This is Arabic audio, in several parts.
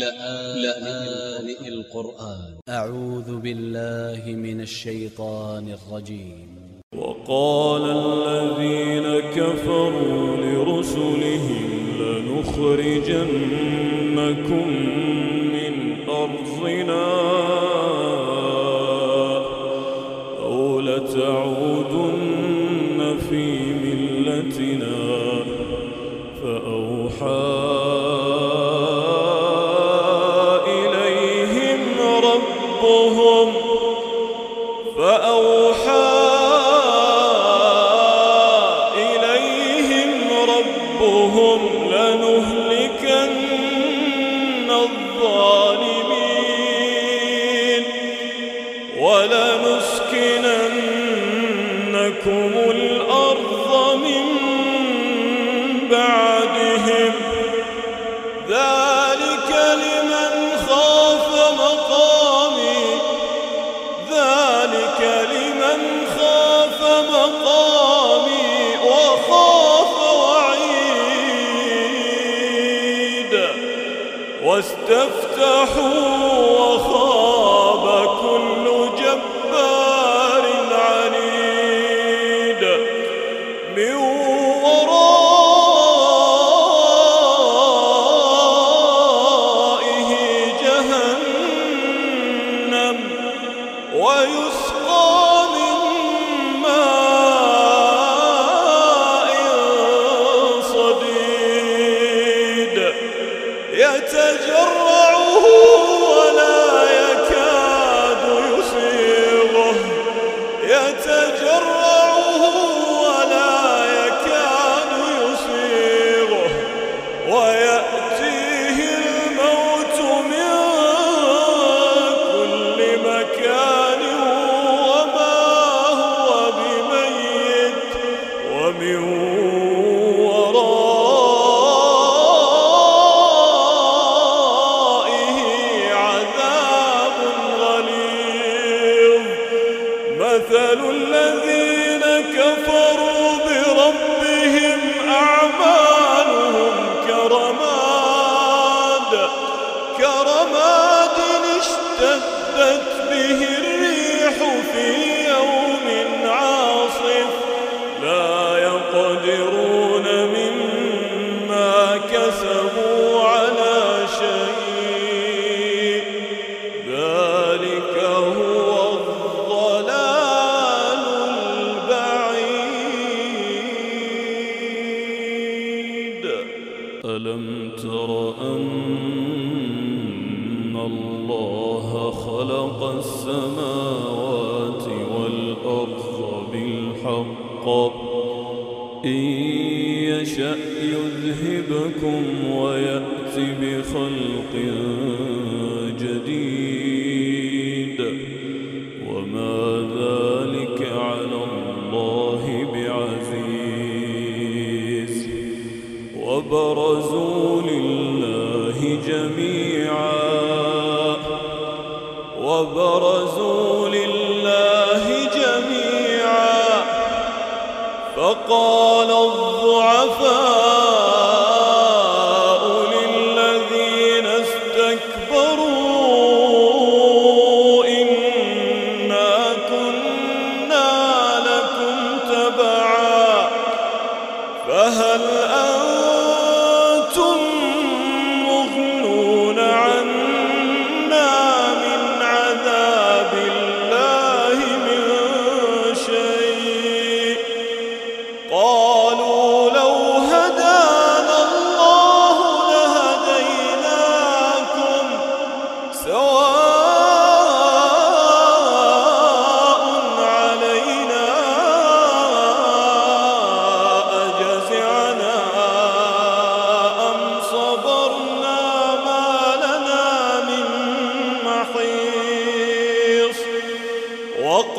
لآن القرآن. أ ع و ذ ب ا ل ل ه من ا ل ش ي ط ا ن ا ل ج ي م و ق ا ل ا ل ذ ي ن ك ف ر و ا ل ر س ل ه م لنخرجنكم من أ ر ض ن ا عليهم ذلك لمن خاف مقامي. ذلك لمن خاف مقامي وخاف وعيد. واستفتحوا وخاف ويسر ومن السماوات والأرض بالحق. إن يشأ يذهبكم ويأت بخلق جديد. وما ذلك على الله بعزيز. وبرزوا لله وفاق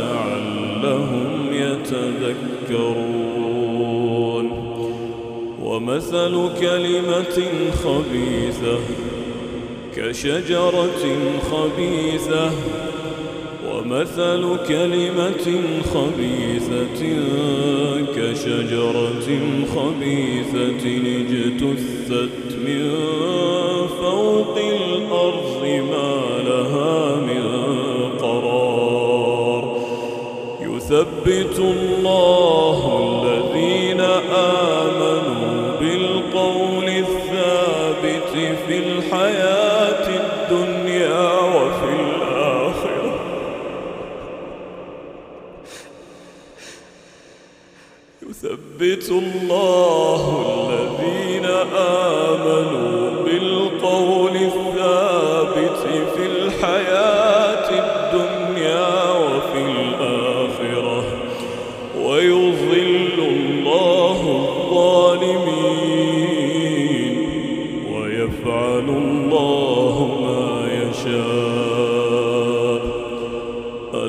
لعلهم يتذكرون. ومثل كلمة خبيثة كشجرة خبيثة. ومثل كلمة خبيثة كشجرة خبيثة اجتثت من فوق الأرض ما يثبت الله الذين آمنوا بالقول الثابت في الحياة الدنيا وفي الآخرة. يثبت الله الذين آمنوا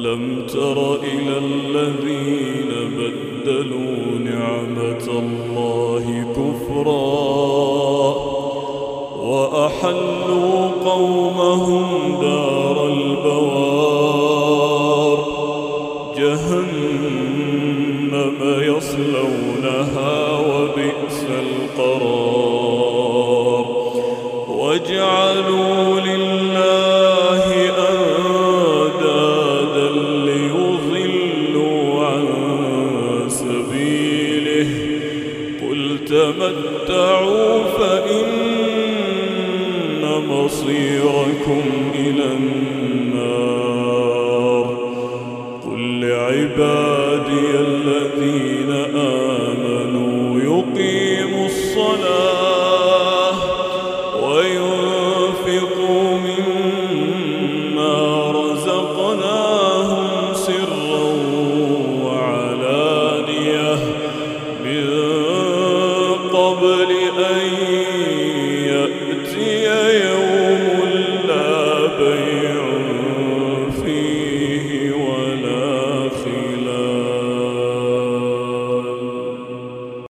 ألم تر إلى الذين بدلوا نعمة الله كفرا وأحلوا قومهم دار البوار جهنم يصلونها مصيركم إلى النار. قل لعبادي